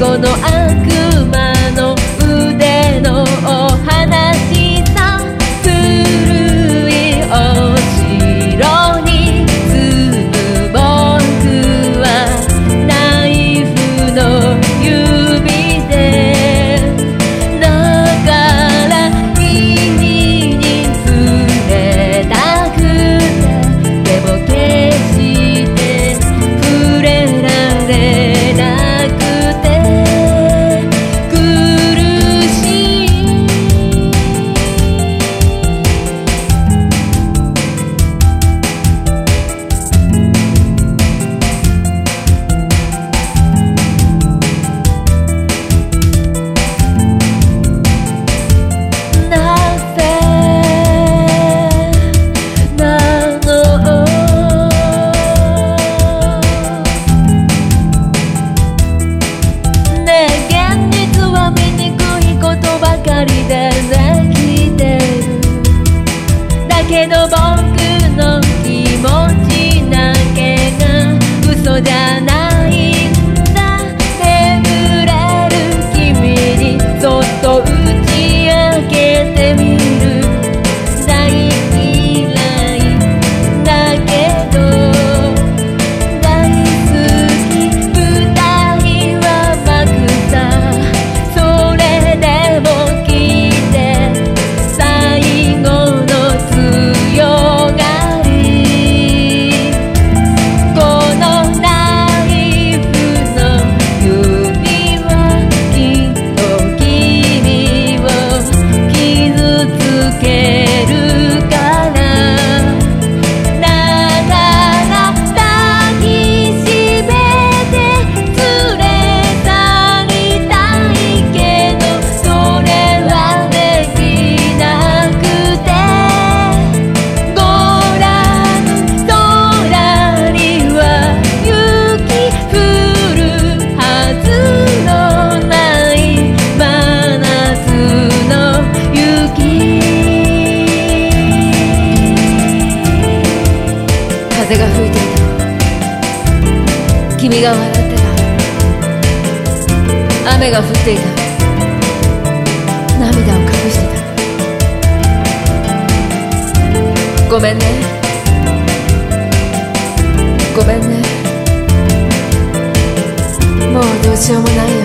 後の悪魔 there's 君が笑ってた。雨が降っていた。涙を隠してた。ごめんね。ごめんね。もうどうしようもない。よ